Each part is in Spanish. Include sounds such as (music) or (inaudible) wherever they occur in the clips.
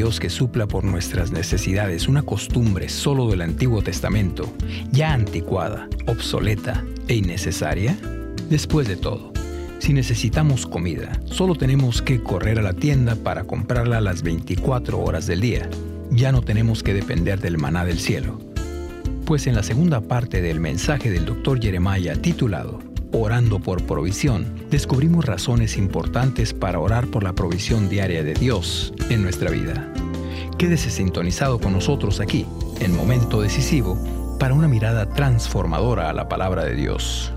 Dios que supla por nuestras necesidades una costumbre solo del Antiguo Testamento, ya anticuada, obsoleta e innecesaria? Después de todo, si necesitamos comida, solo tenemos que correr a la tienda para comprarla las 24 horas del día. Ya no tenemos que depender del maná del cielo. Pues en la segunda parte del mensaje del Dr. Jeremiah titulado Orando por provisión, descubrimos razones importantes para orar por la provisión diaria de Dios en nuestra vida. Quédese sintonizado con nosotros aquí, en Momento Decisivo, para una mirada transformadora a la palabra de Dios.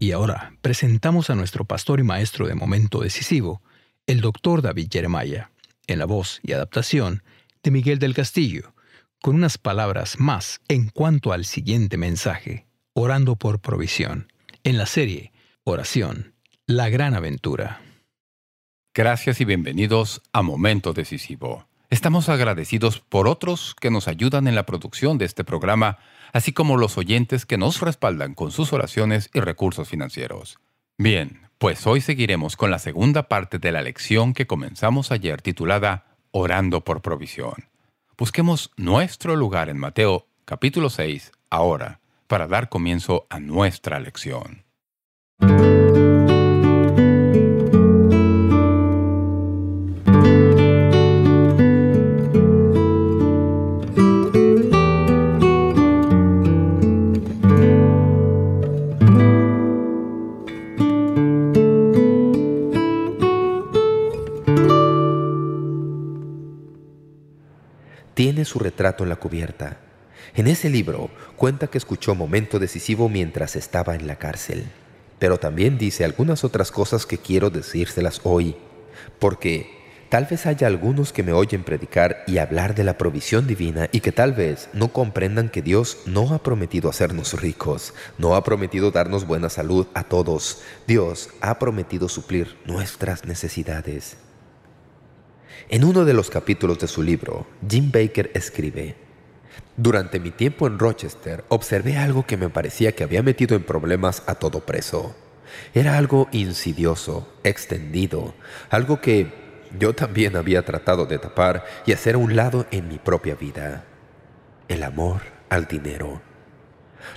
Y ahora presentamos a nuestro pastor y maestro de momento decisivo, el doctor David Jeremiah, en la voz y adaptación de Miguel del Castillo, con unas palabras más en cuanto al siguiente mensaje, orando por provisión, en la serie Oración, la gran aventura. Gracias y bienvenidos a Momento Decisivo. Estamos agradecidos por otros que nos ayudan en la producción de este programa así como los oyentes que nos respaldan con sus oraciones y recursos financieros. Bien, pues hoy seguiremos con la segunda parte de la lección que comenzamos ayer titulada Orando por provisión. Busquemos nuestro lugar en Mateo capítulo 6 ahora para dar comienzo a nuestra lección. Su retrato en la cubierta. En ese libro cuenta que escuchó momento decisivo mientras estaba en la cárcel. Pero también dice algunas otras cosas que quiero decírselas hoy, porque tal vez haya algunos que me oyen predicar y hablar de la provisión divina y que tal vez no comprendan que Dios no ha prometido hacernos ricos, no ha prometido darnos buena salud a todos. Dios ha prometido suplir nuestras necesidades. En uno de los capítulos de su libro, Jim Baker escribe, «Durante mi tiempo en Rochester observé algo que me parecía que había metido en problemas a todo preso. Era algo insidioso, extendido, algo que yo también había tratado de tapar y hacer a un lado en mi propia vida. El amor al dinero.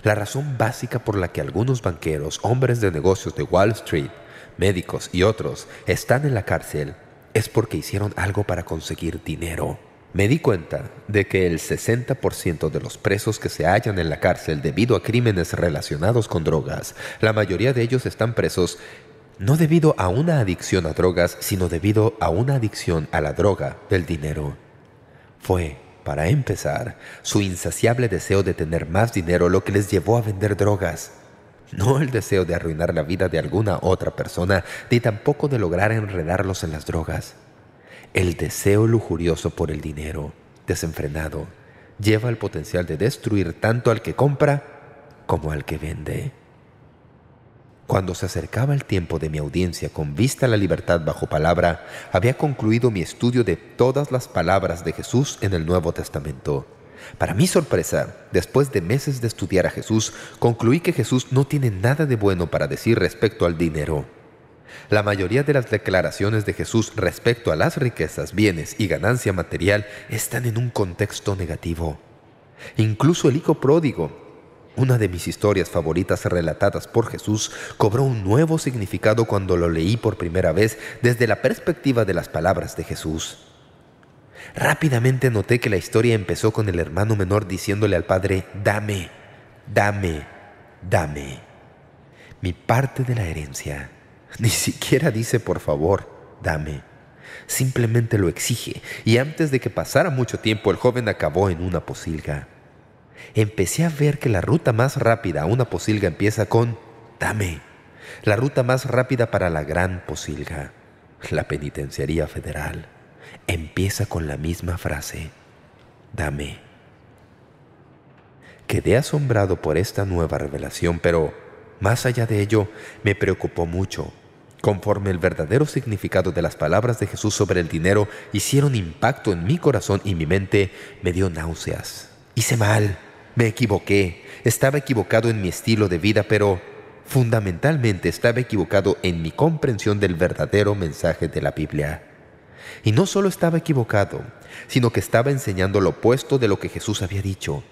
La razón básica por la que algunos banqueros, hombres de negocios de Wall Street, médicos y otros están en la cárcel es porque hicieron algo para conseguir dinero. Me di cuenta de que el 60% de los presos que se hallan en la cárcel debido a crímenes relacionados con drogas, la mayoría de ellos están presos no debido a una adicción a drogas, sino debido a una adicción a la droga del dinero. Fue, para empezar, su insaciable deseo de tener más dinero lo que les llevó a vender drogas no el deseo de arruinar la vida de alguna otra persona, ni tampoco de lograr enredarlos en las drogas. El deseo lujurioso por el dinero, desenfrenado, lleva el potencial de destruir tanto al que compra como al que vende. Cuando se acercaba el tiempo de mi audiencia con vista a la libertad bajo palabra, había concluido mi estudio de todas las palabras de Jesús en el Nuevo Testamento. Para mi sorpresa, después de meses de estudiar a Jesús, concluí que Jesús no tiene nada de bueno para decir respecto al dinero. La mayoría de las declaraciones de Jesús respecto a las riquezas, bienes y ganancia material están en un contexto negativo. Incluso el hijo pródigo, una de mis historias favoritas relatadas por Jesús, cobró un nuevo significado cuando lo leí por primera vez desde la perspectiva de las palabras de Jesús. Rápidamente noté que la historia empezó con el hermano menor diciéndole al padre, «Dame, dame, dame». Mi parte de la herencia. (laughs) Ni siquiera dice «por favor, dame». Simplemente lo exige, y antes de que pasara mucho tiempo el joven acabó en una posilga. Empecé a ver que la ruta más rápida a una posilga empieza con «dame». La ruta más rápida para la gran posilga, la penitenciaría federal empieza con la misma frase, «Dame». Quedé asombrado por esta nueva revelación, pero más allá de ello me preocupó mucho. Conforme el verdadero significado de las palabras de Jesús sobre el dinero hicieron impacto en mi corazón y mi mente, me dio náuseas. Hice mal, me equivoqué, estaba equivocado en mi estilo de vida, pero fundamentalmente estaba equivocado en mi comprensión del verdadero mensaje de la Biblia. Y no solo estaba equivocado, sino que estaba enseñando lo opuesto de lo que Jesús había dicho.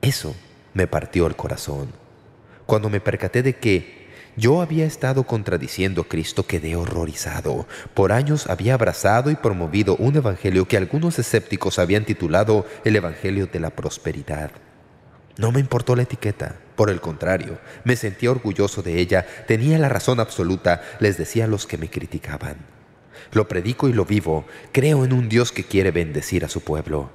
Eso me partió el corazón. Cuando me percaté de que yo había estado contradiciendo a Cristo, quedé horrorizado. Por años había abrazado y promovido un evangelio que algunos escépticos habían titulado el Evangelio de la Prosperidad. No me importó la etiqueta. Por el contrario, me sentía orgulloso de ella. Tenía la razón absoluta, les decía a los que me criticaban. Lo predico y lo vivo. Creo en un Dios que quiere bendecir a su pueblo.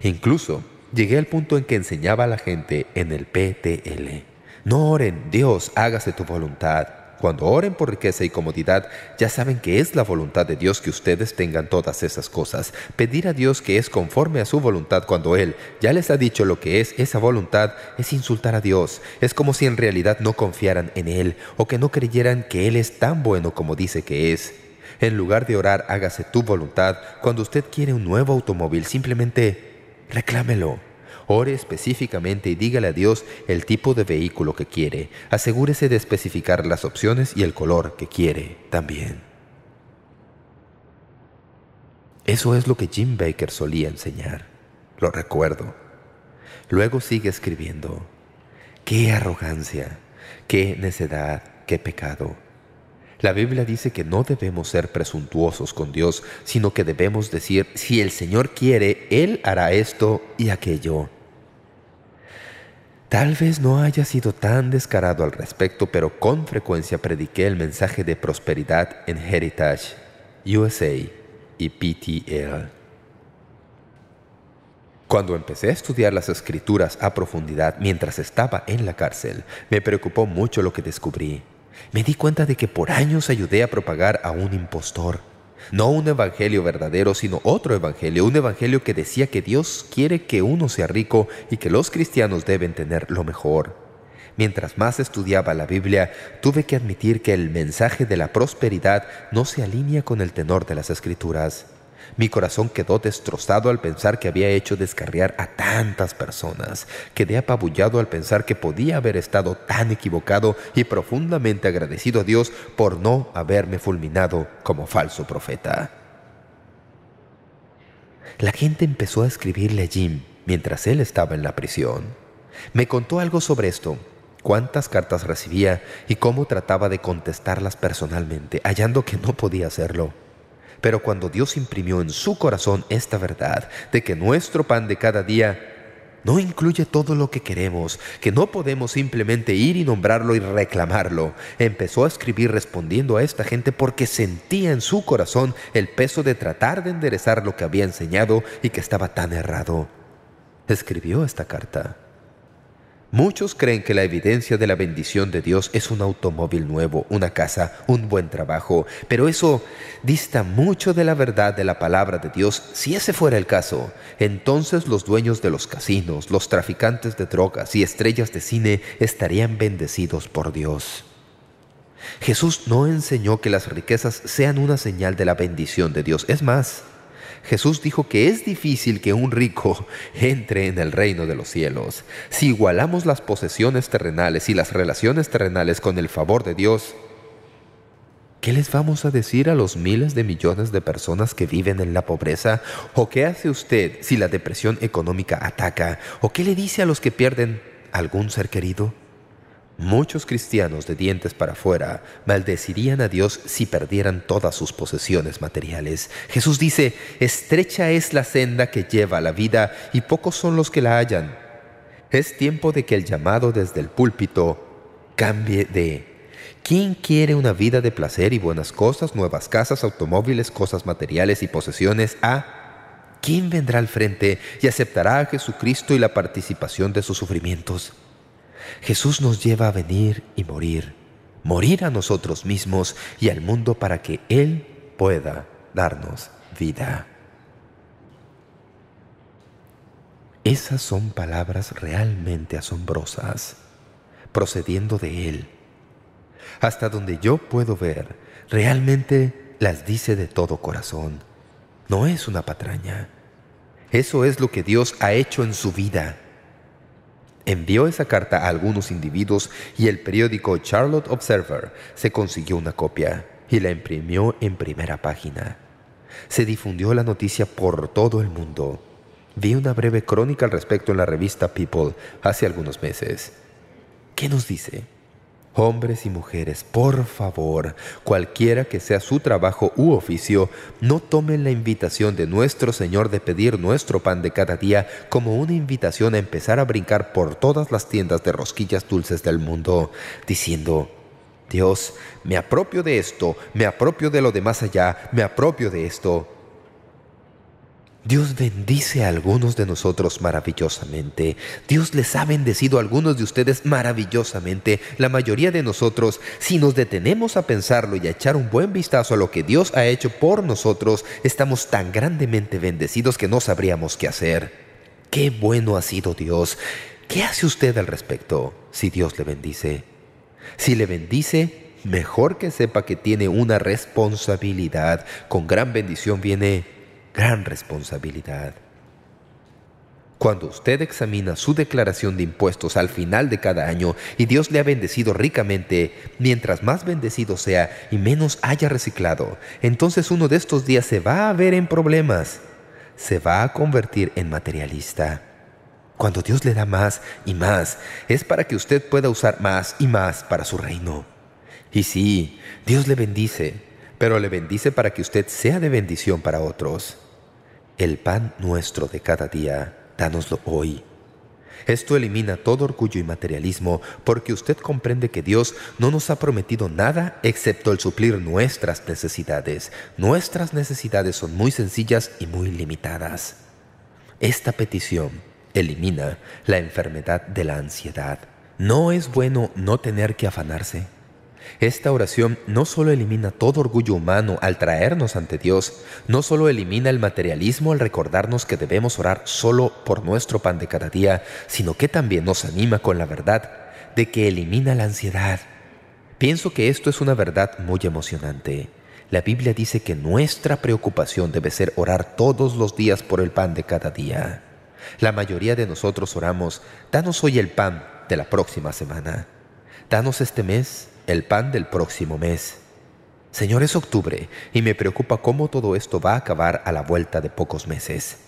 Incluso llegué al punto en que enseñaba a la gente en el PTL. No oren, Dios, hágase tu voluntad. Cuando oren por riqueza y comodidad, ya saben que es la voluntad de Dios que ustedes tengan todas esas cosas. Pedir a Dios que es conforme a su voluntad cuando Él ya les ha dicho lo que es esa voluntad es insultar a Dios. Es como si en realidad no confiaran en Él o que no creyeran que Él es tan bueno como dice que es. En lugar de orar, hágase tu voluntad. Cuando usted quiere un nuevo automóvil, simplemente reclámelo. Ore específicamente y dígale a Dios el tipo de vehículo que quiere. Asegúrese de especificar las opciones y el color que quiere también. Eso es lo que Jim Baker solía enseñar. Lo recuerdo. Luego sigue escribiendo. ¡Qué arrogancia! ¡Qué necedad! ¡Qué pecado! La Biblia dice que no debemos ser presuntuosos con Dios, sino que debemos decir, si el Señor quiere, Él hará esto y aquello. Tal vez no haya sido tan descarado al respecto, pero con frecuencia prediqué el mensaje de prosperidad en Heritage, USA y PTL. Cuando empecé a estudiar las Escrituras a profundidad mientras estaba en la cárcel, me preocupó mucho lo que descubrí. Me di cuenta de que por años ayudé a propagar a un impostor. No un evangelio verdadero, sino otro evangelio, un evangelio que decía que Dios quiere que uno sea rico y que los cristianos deben tener lo mejor. Mientras más estudiaba la Biblia, tuve que admitir que el mensaje de la prosperidad no se alinea con el tenor de las Escrituras. Mi corazón quedó destrozado al pensar que había hecho descarriar a tantas personas. Quedé apabullado al pensar que podía haber estado tan equivocado y profundamente agradecido a Dios por no haberme fulminado como falso profeta. La gente empezó a escribirle a Jim mientras él estaba en la prisión. Me contó algo sobre esto, cuántas cartas recibía y cómo trataba de contestarlas personalmente, hallando que no podía hacerlo. Pero cuando Dios imprimió en su corazón esta verdad de que nuestro pan de cada día no incluye todo lo que queremos, que no podemos simplemente ir y nombrarlo y reclamarlo. Empezó a escribir respondiendo a esta gente porque sentía en su corazón el peso de tratar de enderezar lo que había enseñado y que estaba tan errado. Escribió esta carta. Muchos creen que la evidencia de la bendición de Dios es un automóvil nuevo, una casa, un buen trabajo, pero eso dista mucho de la verdad de la palabra de Dios. Si ese fuera el caso, entonces los dueños de los casinos, los traficantes de drogas y estrellas de cine estarían bendecidos por Dios. Jesús no enseñó que las riquezas sean una señal de la bendición de Dios. Es más, Jesús dijo que es difícil que un rico (laughs) entre en el reino de los cielos. Si igualamos las posesiones terrenales y las relaciones terrenales con el favor de Dios, ¿Qué les vamos a decir a los miles de millones de personas que viven en la pobreza? ¿O qué hace usted si la depresión económica ataca? ¿O qué le dice a los que pierden algún ser querido? Muchos cristianos de dientes para afuera maldecirían a Dios si perdieran todas sus posesiones materiales. Jesús dice, «Estrecha es la senda que lleva a la vida y pocos son los que la hallan». Es tiempo de que el llamado desde el púlpito cambie de ¿Quién quiere una vida de placer y buenas cosas, nuevas casas, automóviles, cosas materiales y posesiones? a ¿Quién vendrá al frente y aceptará a Jesucristo y la participación de sus sufrimientos? Jesús nos lleva a venir y morir, morir a nosotros mismos y al mundo para que Él pueda darnos vida. Esas son palabras realmente asombrosas, procediendo de Él. Hasta donde yo puedo ver, realmente las dice de todo corazón. No es una patraña. Eso es lo que Dios ha hecho en su vida. Envió esa carta a algunos individuos y el periódico Charlotte Observer se consiguió una copia y la imprimió en primera página. Se difundió la noticia por todo el mundo. Vi una breve crónica al respecto en la revista People hace algunos meses. ¿Qué nos dice? Hombres y mujeres, por favor, cualquiera que sea su trabajo u oficio, no tomen la invitación de nuestro Señor de pedir nuestro pan de cada día como una invitación a empezar a brincar por todas las tiendas de rosquillas dulces del mundo, diciendo, Dios, me apropio de esto, me apropio de lo de más allá, me apropio de esto. Dios bendice a algunos de nosotros maravillosamente. Dios les ha bendecido a algunos de ustedes maravillosamente. La mayoría de nosotros, si nos detenemos a pensarlo y a echar un buen vistazo a lo que Dios ha hecho por nosotros, estamos tan grandemente bendecidos que no sabríamos qué hacer. ¡Qué bueno ha sido Dios! ¿Qué hace usted al respecto si Dios le bendice? Si le bendice, mejor que sepa que tiene una responsabilidad. Con gran bendición viene gran responsabilidad. Cuando usted examina su declaración de impuestos al final de cada año y Dios le ha bendecido ricamente, mientras más bendecido sea y menos haya reciclado, entonces uno de estos días se va a ver en problemas. Se va a convertir en materialista. Cuando Dios le da más y más, es para que usted pueda usar más y más para su reino. Y sí, Dios le bendice, pero le bendice para que usted sea de bendición para otros. El pan nuestro de cada día, dánoslo hoy. Esto elimina todo orgullo y materialismo porque usted comprende que Dios no nos ha prometido nada excepto el suplir nuestras necesidades. Nuestras necesidades son muy sencillas y muy limitadas. Esta petición elimina la enfermedad de la ansiedad. No es bueno no tener que afanarse. Esta oración no solo elimina todo orgullo humano al traernos ante Dios, no solo elimina el materialismo al recordarnos que debemos orar solo por nuestro pan de cada día, sino que también nos anima con la verdad de que elimina la ansiedad. Pienso que esto es una verdad muy emocionante. La Biblia dice que nuestra preocupación debe ser orar todos los días por el pan de cada día. La mayoría de nosotros oramos, danos hoy el pan de la próxima semana. Danos este mes el pan del próximo mes. Señor, es octubre y me preocupa cómo todo esto va a acabar a la vuelta de pocos meses.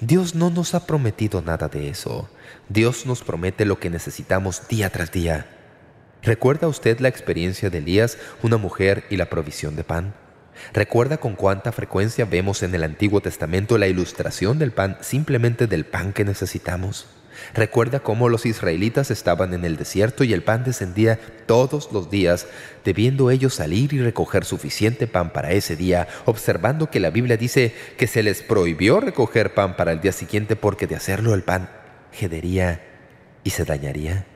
Dios no nos ha prometido nada de eso. Dios nos promete lo que necesitamos día tras día. ¿Recuerda usted la experiencia de Elías, una mujer y la provisión de pan? ¿Recuerda con cuánta frecuencia vemos en el Antiguo Testamento la ilustración del pan simplemente del pan que necesitamos? Recuerda cómo los israelitas estaban en el desierto y el pan descendía todos los días, debiendo ellos salir y recoger suficiente pan para ese día, observando que la Biblia dice que se les prohibió recoger pan para el día siguiente porque de hacerlo el pan jedería y se dañaría.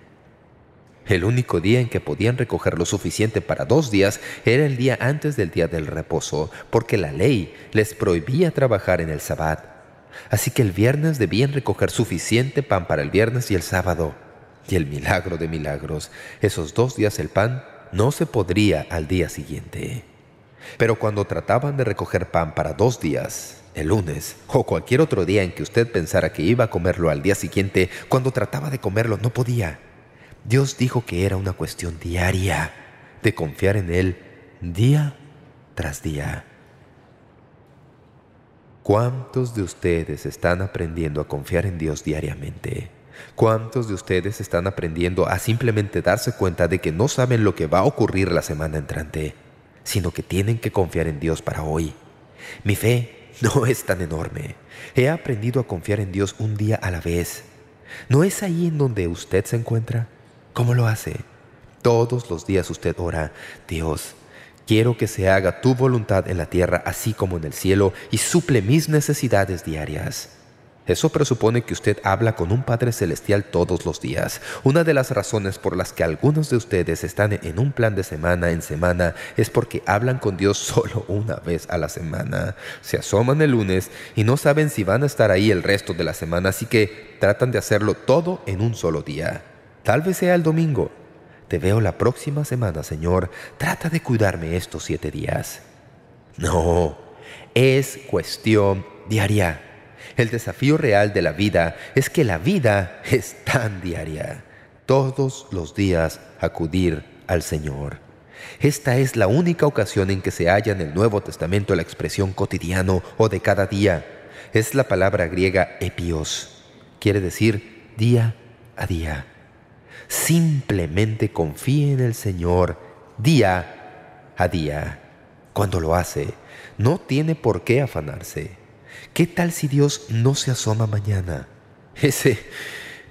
El único día en que podían recoger lo suficiente para dos días era el día antes del día del reposo, porque la ley les prohibía trabajar en el sabbat. Así que el viernes debían recoger suficiente pan para el viernes y el sábado. Y el milagro de milagros, esos dos días el pan no se podría al día siguiente. Pero cuando trataban de recoger pan para dos días, el lunes o cualquier otro día en que usted pensara que iba a comerlo al día siguiente, cuando trataba de comerlo no podía. Dios dijo que era una cuestión diaria de confiar en Él día tras día. ¿Cuántos de ustedes están aprendiendo a confiar en Dios diariamente? ¿Cuántos de ustedes están aprendiendo a simplemente darse cuenta de que no saben lo que va a ocurrir la semana entrante, sino que tienen que confiar en Dios para hoy? Mi fe (laughs) no es tan enorme. He aprendido a confiar en Dios un día a la vez. ¿No es ahí en donde usted se encuentra? ¿Cómo lo hace? Todos los días usted ora, Dios, Quiero que se haga tu voluntad en la tierra así como en el cielo y suple mis necesidades diarias. Eso presupone que usted habla con un Padre Celestial todos los días. Una de las razones por las que algunos de ustedes están en un plan de semana en semana es porque hablan con Dios (laughs) solo una vez a la semana. Se asoman el lunes y no saben si van a estar ahí el resto de la semana, así que tratan de hacerlo todo en un solo día. Tal vez sea el domingo, te veo la próxima semana, Señor. Trata de cuidarme estos siete días. No, es cuestión diaria. El desafío real de la vida es que la vida es tan diaria. Todos los días acudir al Señor. Esta es la única ocasión en que se halla en el Nuevo Testamento la expresión cotidiano o de cada día. Es la palabra griega epios. Quiere decir día a día. Simplemente confíe en el Señor día a día. Cuando lo hace, no tiene por qué afanarse. ¿Qué tal si Dios no se asoma mañana? (laughs) Ese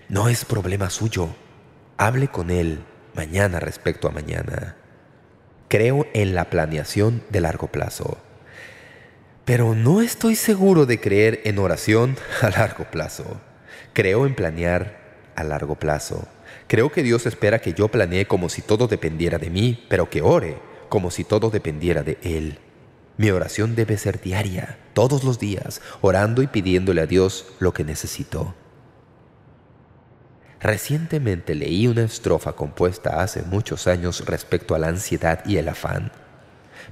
no es problema suyo. Hable con Él mañana respecto a mañana. Creo en la planeación de largo plazo. Pero no estoy seguro de creer en oración (laughs) a largo plazo. Creo en planear a largo plazo. Creo que Dios espera que yo planee como si todo dependiera de mí, pero que ore como si todo dependiera de Él. Mi oración debe ser diaria, todos los días, orando y pidiéndole a Dios lo que necesito. Recientemente leí una estrofa compuesta hace muchos años respecto a la ansiedad y el afán.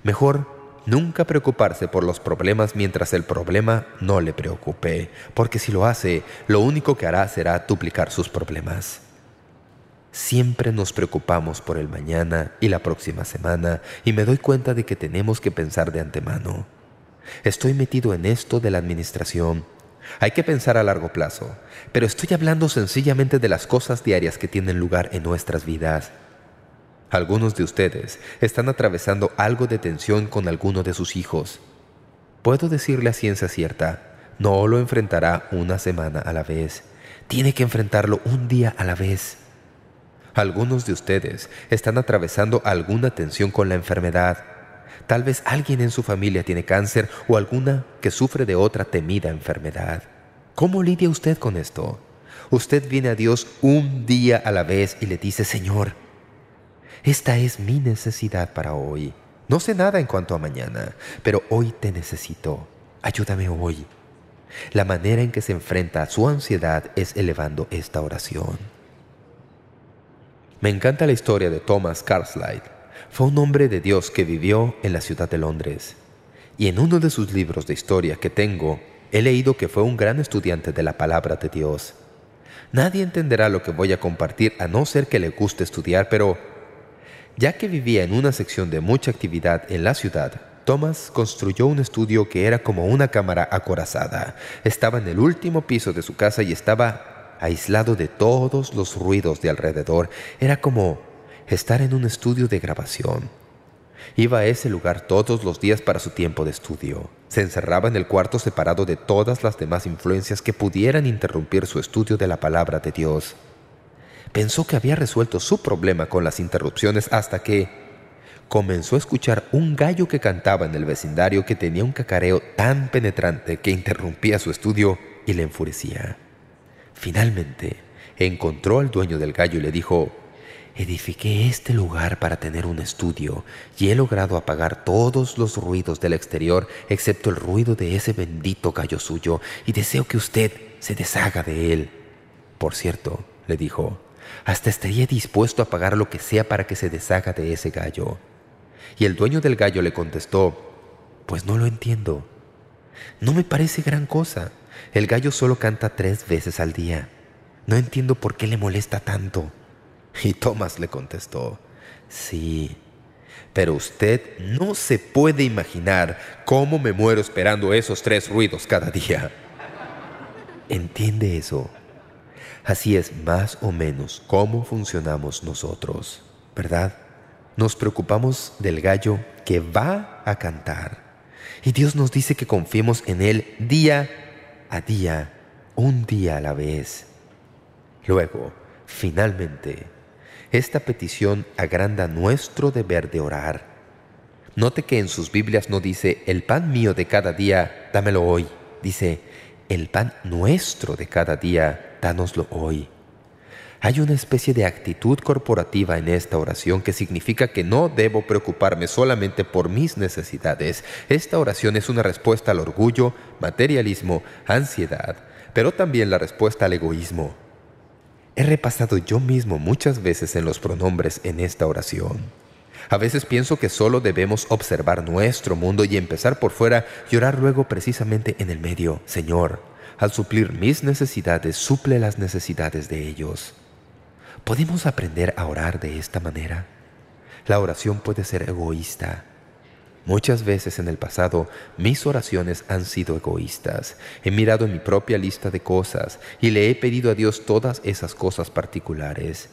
Mejor nunca preocuparse por los problemas mientras el problema no le preocupe, porque si lo hace, lo único que hará será duplicar sus problemas. Siempre nos preocupamos por el mañana y la próxima semana y me doy cuenta de que tenemos que pensar de antemano. Estoy metido en esto de la administración hay que pensar a largo plazo, pero estoy hablando sencillamente de las cosas diarias que tienen lugar en nuestras vidas. Algunos de ustedes están atravesando algo de tensión con alguno de sus hijos. Puedo decirle a ciencia cierta, no lo enfrentará una semana a la vez. Tiene que enfrentarlo un día a la vez. Algunos de ustedes están atravesando alguna tensión con la enfermedad. Tal vez alguien en su familia tiene cáncer o alguna que sufre de otra temida enfermedad. ¿Cómo lidia usted con esto? Usted viene a Dios un día a la vez y le dice, Señor, esta es mi necesidad para hoy. No sé nada en cuanto a mañana, pero hoy te necesito. Ayúdame hoy. La manera en que se enfrenta a su ansiedad es elevando esta oración. Me encanta la historia de Thomas Carlyle. Fue un hombre de Dios que vivió en la ciudad de Londres. Y en uno de sus libros de historia que tengo, he leído que fue un gran estudiante de la palabra de Dios. Nadie entenderá lo que voy a compartir a no ser que le guste estudiar, pero ya que vivía en una sección de mucha actividad en la ciudad, Thomas construyó un estudio que era como una cámara acorazada. Estaba en el último piso de su casa y estaba aislado de todos los ruidos de alrededor. Era como estar en un estudio de grabación. Iba a ese lugar todos los días para su tiempo de estudio. Se encerraba en el cuarto separado de todas las demás influencias que pudieran interrumpir su estudio de la palabra de Dios. Pensó que había resuelto su problema con las interrupciones hasta que comenzó a escuchar un gallo que cantaba en el vecindario que tenía un cacareo tan penetrante que interrumpía su estudio y le enfurecía. Finalmente, encontró al dueño del gallo y le dijo, Edifiqué este lugar para tener un estudio y he logrado apagar todos los ruidos del exterior excepto el ruido de ese bendito gallo suyo y deseo que usted se deshaga de él. Por cierto, le dijo, hasta estaría dispuesto a pagar lo que sea para que se deshaga de ese gallo. Y el dueño del gallo le contestó, pues no lo entiendo. No me parece gran cosa. El gallo solo canta tres veces al día. No entiendo por qué le molesta tanto. Y Thomas le contestó, sí, pero usted no se puede imaginar cómo me muero esperando esos tres ruidos cada día. ¿Entiende eso? Así es más o menos cómo funcionamos nosotros, ¿verdad? Nos preocupamos del gallo que va a cantar. Y Dios nos dice que confiemos en Él día a día, un día a la vez. Luego, finalmente, esta petición agranda nuestro deber de orar. Note que en sus Biblias no dice, el pan mío de cada día, dámelo hoy. Dice, el pan nuestro de cada día, dánoslo hoy. Hay una especie de actitud corporativa en esta oración que significa que no debo preocuparme solamente por mis necesidades. Esta oración es una respuesta al orgullo, materialismo, ansiedad, pero también la respuesta al egoísmo. He repasado yo mismo muchas veces en los pronombres en esta oración. A veces pienso que solo debemos observar nuestro mundo y empezar por fuera y orar luego precisamente en el medio. Señor, al suplir mis necesidades, suple las necesidades de ellos. ¿Podemos aprender a orar de esta manera? La oración puede ser egoísta. Muchas veces en el pasado mis oraciones han sido egoístas. He mirado en mi propia lista de cosas y le he pedido a Dios todas esas cosas particulares.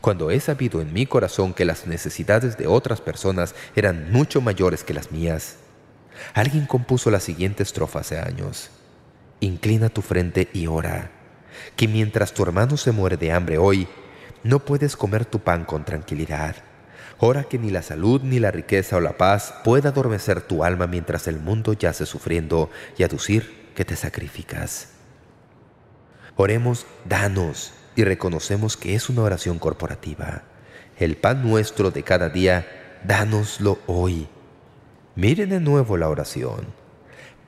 Cuando he sabido en mi corazón que las necesidades de otras personas eran mucho mayores que las mías. Alguien compuso la siguiente estrofa hace años. Inclina tu frente y ora, que mientras tu hermano se muere de hambre hoy, no puedes comer tu pan con tranquilidad. Ora que ni la salud, ni la riqueza o la paz pueda adormecer tu alma mientras el mundo yace sufriendo y aducir que te sacrificas. Oremos, danos, y reconocemos que es una oración corporativa. El pan nuestro de cada día, dánoslo hoy. Miren de nuevo la oración.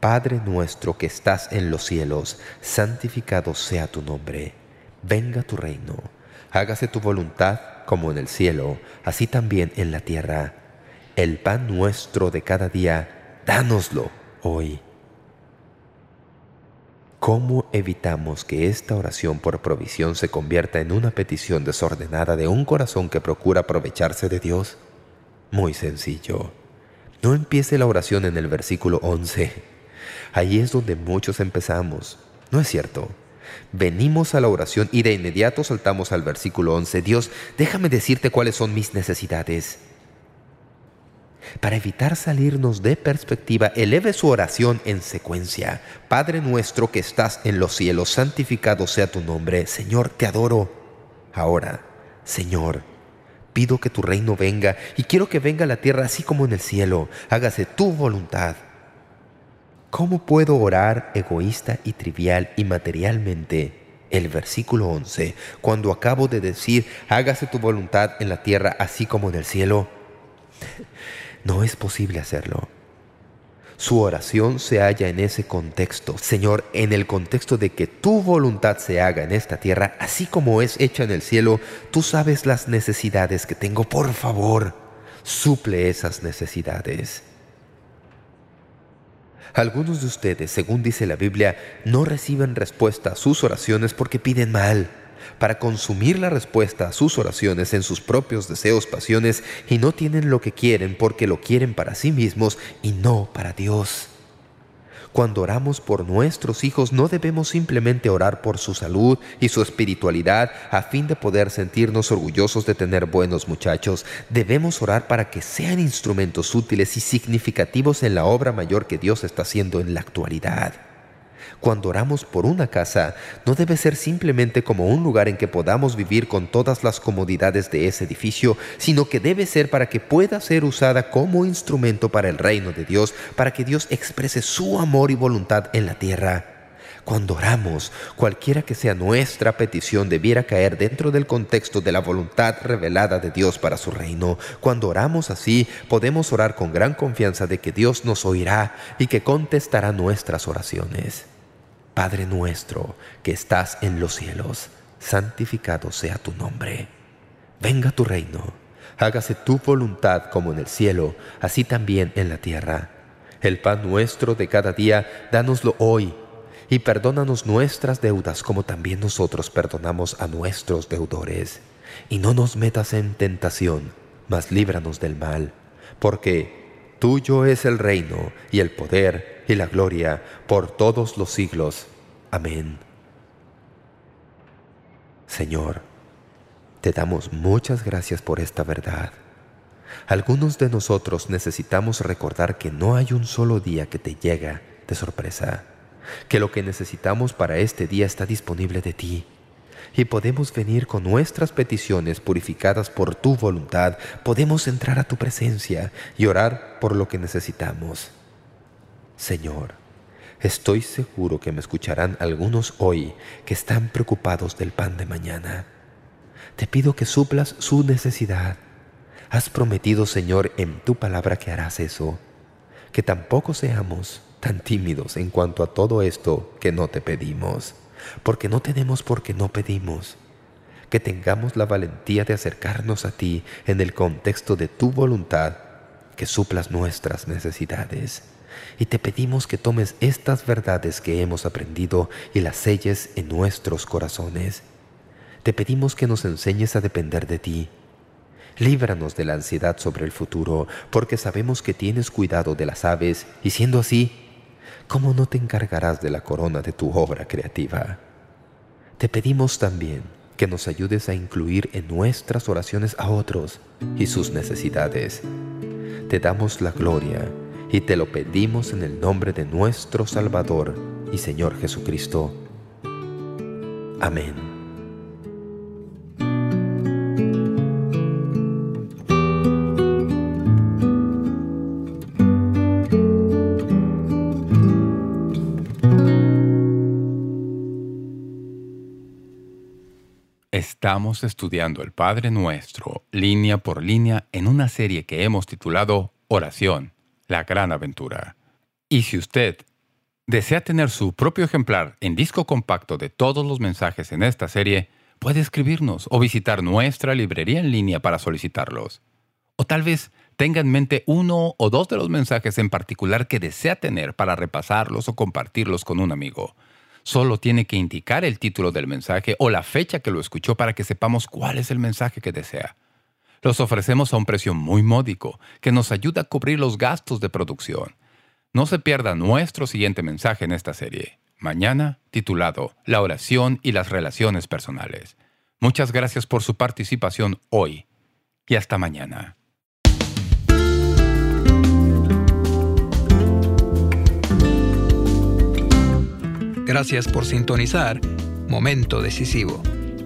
Padre nuestro que estás en los cielos, santificado sea tu nombre. Venga tu reino. Hágase tu voluntad como en el cielo, así también en la tierra. El pan nuestro de cada día, dánoslo hoy. ¿Cómo evitamos que esta oración por provisión se convierta en una petición desordenada de un corazón que procura aprovecharse de Dios? Muy sencillo. No empiece la oración en el versículo 11. Ahí es donde muchos empezamos. ¿No es cierto? Venimos a la oración y de inmediato saltamos al versículo 11. Dios, déjame decirte cuáles son mis necesidades. Para evitar salirnos de perspectiva, eleve su oración en secuencia. Padre nuestro que estás en los cielos, santificado sea tu nombre. Señor, te adoro. Ahora, Señor, pido que tu reino venga y quiero que venga a la tierra así como en el cielo. Hágase tu voluntad. ¿Cómo puedo orar egoísta y trivial y materialmente? El versículo 11, cuando acabo de decir, hágase tu voluntad en la tierra así como en el cielo. No es posible hacerlo. Su oración se halla en ese contexto. Señor, en el contexto de que tu voluntad se haga en esta tierra, así como es hecha en el cielo, tú sabes las necesidades que tengo. Por favor, suple esas necesidades. Algunos de ustedes, según dice la Biblia, no reciben respuesta a sus oraciones porque piden mal para consumir la respuesta a sus oraciones en sus propios deseos, pasiones, y no tienen lo que quieren porque lo quieren para sí mismos y no para Dios. Cuando oramos por nuestros hijos no debemos simplemente orar por su salud y su espiritualidad a fin de poder sentirnos orgullosos de tener buenos muchachos. Debemos orar para que sean instrumentos útiles y significativos en la obra mayor que Dios está haciendo en la actualidad. Cuando oramos por una casa, no debe ser simplemente como un lugar en que podamos vivir con todas las comodidades de ese edificio, sino que debe ser para que pueda ser usada como instrumento para el reino de Dios, para que Dios exprese su amor y voluntad en la tierra. Cuando oramos, cualquiera que sea nuestra petición debiera caer dentro del contexto de la voluntad revelada de Dios para su reino. Cuando oramos así, podemos orar con gran confianza de que Dios nos oirá y que contestará nuestras oraciones. Padre nuestro que estás en los cielos, santificado sea tu nombre. Venga tu reino, hágase tu voluntad como en el cielo, así también en la tierra. El pan nuestro de cada día, dánoslo hoy, y perdónanos nuestras deudas como también nosotros perdonamos a nuestros deudores. Y no nos metas en tentación, mas líbranos del mal, porque tuyo es el reino y el poder y la gloria por todos los siglos. Amén. Señor, te damos muchas gracias por esta verdad. Algunos de nosotros necesitamos recordar que no hay un solo día que te llega de sorpresa, que lo que necesitamos para este día está disponible de ti, y podemos venir con nuestras peticiones purificadas por tu voluntad, podemos entrar a tu presencia y orar por lo que necesitamos. Señor, estoy seguro que me escucharán algunos hoy que están preocupados del pan de mañana. Te pido que suplas su necesidad. Has prometido, Señor, en tu palabra que harás eso. Que tampoco seamos tan tímidos en cuanto a todo esto que no te pedimos. Porque no tenemos porque no pedimos. Que tengamos la valentía de acercarnos a ti en el contexto de tu voluntad, que suplas nuestras necesidades y te pedimos que tomes estas verdades que hemos aprendido y las selles en nuestros corazones. Te pedimos que nos enseñes a depender de ti. Líbranos de la ansiedad sobre el futuro, porque sabemos que tienes cuidado de las aves, y siendo así, ¿cómo no te encargarás de la corona de tu obra creativa? Te pedimos también que nos ayudes a incluir en nuestras oraciones a otros y sus necesidades. Te damos la gloria y te lo pedimos en el nombre de nuestro Salvador y Señor Jesucristo. Amén. Estamos estudiando el Padre Nuestro, línea por línea, en una serie que hemos titulado Oración, la gran aventura. Y si usted desea tener su propio ejemplar en disco compacto de todos los mensajes en esta serie, puede escribirnos o visitar nuestra librería en línea para solicitarlos. O tal vez tenga en mente uno o dos de los mensajes en particular que desea tener para repasarlos o compartirlos con un amigo. Solo tiene que indicar el título del mensaje o la fecha que lo escuchó para que sepamos cuál es el mensaje que desea. Los ofrecemos a un precio muy módico, que nos ayuda a cubrir los gastos de producción. No se pierda nuestro siguiente mensaje en esta serie, mañana titulado La oración y las relaciones personales. Muchas gracias por su participación hoy y hasta mañana. Gracias por sintonizar Momento Decisivo.